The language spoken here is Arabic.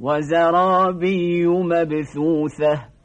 وزرابي مبثوثة